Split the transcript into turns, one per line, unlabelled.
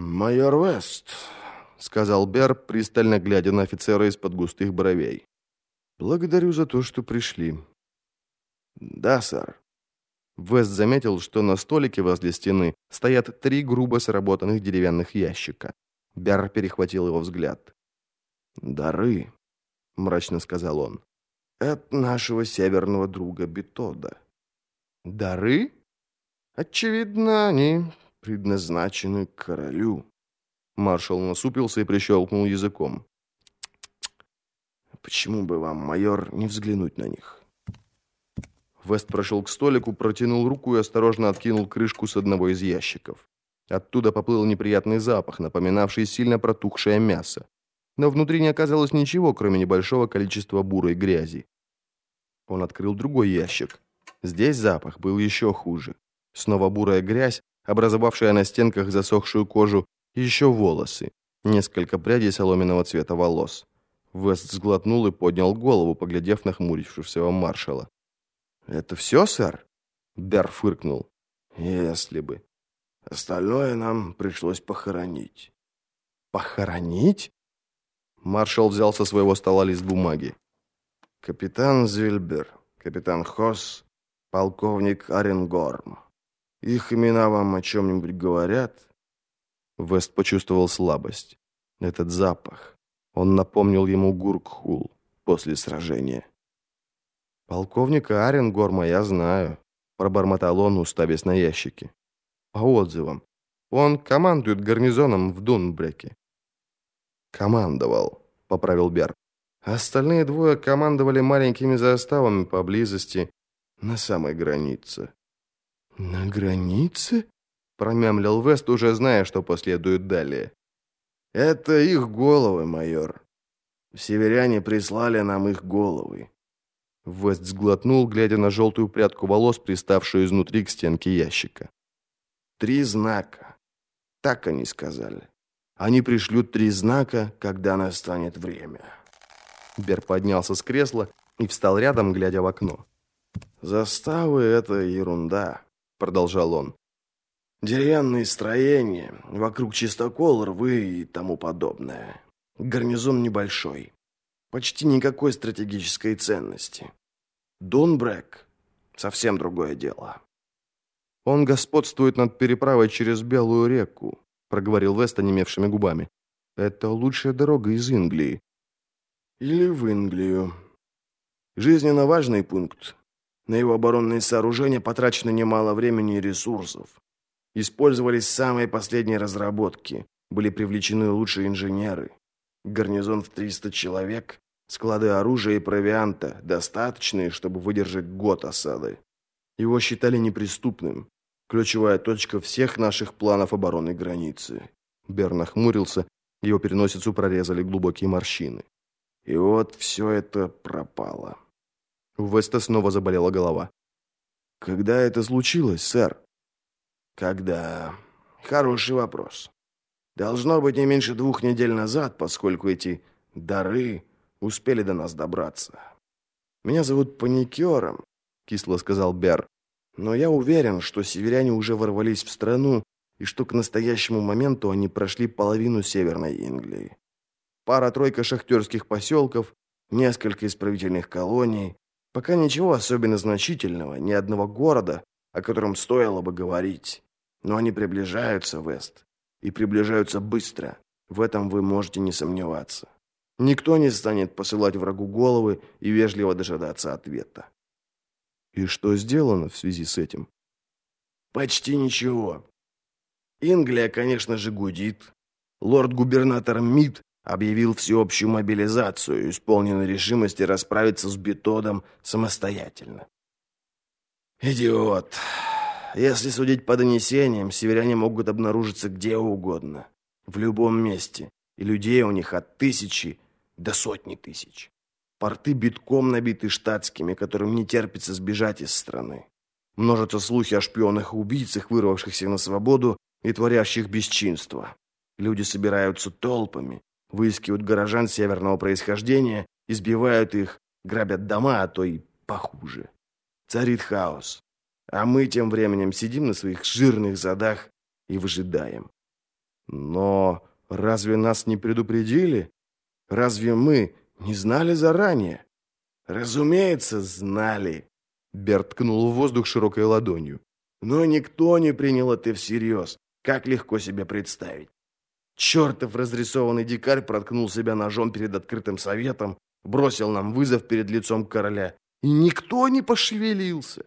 «Майор Вест», — сказал Бер, пристально глядя на офицера из-под густых бровей. «Благодарю за то, что пришли». «Да, сэр». Вест заметил, что на столике возле стены стоят три грубо сработанных деревянных ящика. Бер перехватил его взгляд. «Дары», — мрачно сказал он, — «от нашего северного друга Бетода». «Дары?» «Очевидно, они предназначены королю». Маршал насупился и прищелкнул языком. «Почему бы вам, майор, не взглянуть на них?» Вест прошел к столику, протянул руку и осторожно откинул крышку с одного из ящиков. Оттуда поплыл неприятный запах, напоминавший сильно протухшее мясо. Но внутри не оказалось ничего, кроме небольшого количества бурой грязи. Он открыл другой ящик. Здесь запах был еще хуже. Снова бурая грязь, образовавшая на стенках засохшую кожу, и еще волосы. Несколько прядей соломенного цвета волос. Вест сглотнул и поднял голову, поглядев на хмурившегося маршала. «Это все, сэр?» Бер фыркнул. «Если бы. Остальное нам пришлось похоронить». «Похоронить?» Маршал взял со своего стола лист бумаги. «Капитан Зильбер, капитан Хосс, полковник Оренгорм. Их имена вам о чем-нибудь говорят?» Вест почувствовал слабость. Этот запах. Он напомнил ему Гуркхул после сражения. «Полковника Аренгорма я знаю», — пробормотал он, уставясь на ящики. «По отзывам. Он командует гарнизоном в Дунбреке». «Командовал», — поправил Бер. Остальные двое командовали маленькими заставами поблизости, на самой границе. «На границе?» — промямлил Вест, уже зная, что последует далее. «Это их головы, майор. Северяне прислали нам их головы». Вест сглотнул, глядя на желтую прядку волос, приставшую изнутри к стенке ящика. «Три знака. Так они сказали. Они пришлют три знака, когда настанет время». Бер поднялся с кресла и встал рядом, глядя в окно. «Заставы — это ерунда», — продолжал он. «Деревянные строения, вокруг чистокол, рвы и тому подобное. Гарнизон небольшой. Почти никакой стратегической ценности. Дунбрек — совсем другое дело». «Он господствует над переправой через Белую реку», — проговорил Вест онемевшими губами. «Это лучшая дорога из Англии». «Или в Англию. Жизненно важный пункт, на его оборонные сооружения потрачено немало времени и ресурсов. Использовались самые последние разработки, были привлечены лучшие инженеры. Гарнизон в 300 человек, склады оружия и провианта, достаточные, чтобы выдержать год осады. Его считали неприступным. Ключевая точка всех наших планов обороны границы. Бер нахмурился, его переносицу прорезали глубокие морщины. И вот все это пропало. У Веста снова заболела голова. «Когда это случилось, сэр?» «Когда?» «Хороший вопрос. Должно быть не меньше двух недель назад, поскольку эти дары успели до нас добраться. Меня зовут Паникером», — кисло сказал Бер. «Но я уверен, что северяне уже ворвались в страну и что к настоящему моменту они прошли половину Северной Англии. Пара-тройка шахтерских поселков, несколько исправительных колоний, Пока ничего особенно значительного, ни одного города, о котором стоило бы говорить. Но они приближаются, Вест. И приближаются быстро. В этом вы можете не сомневаться. Никто не станет посылать врагу головы и вежливо дожидаться ответа. И что сделано в связи с этим? Почти ничего. Инглия, конечно же, гудит. Лорд-губернатор Мид объявил всеобщую мобилизацию, исполненной решимости расправиться с Бетодом самостоятельно. Идиот. Если судить по донесениям, северяне могут обнаружиться где угодно, в любом месте, и людей у них от тысячи до сотни тысяч. Порты битком набиты штатскими, которым не терпится сбежать из страны. Множатся слухи о шпионах и убийцах, вырвавшихся на свободу и творящих бесчинство. Люди собираются толпами, выискивают горожан северного происхождения, избивают их, грабят дома, а то и похуже. Царит хаос. А мы тем временем сидим на своих жирных задах и выжидаем. Но разве нас не предупредили? Разве мы не знали заранее? Разумеется, знали. Берт ткнул в воздух широкой ладонью. Но никто не принял это всерьез. Как легко себе представить. Чертов разрисованный дикарь проткнул себя ножом перед открытым советом, бросил нам вызов перед лицом короля. И никто не пошевелился.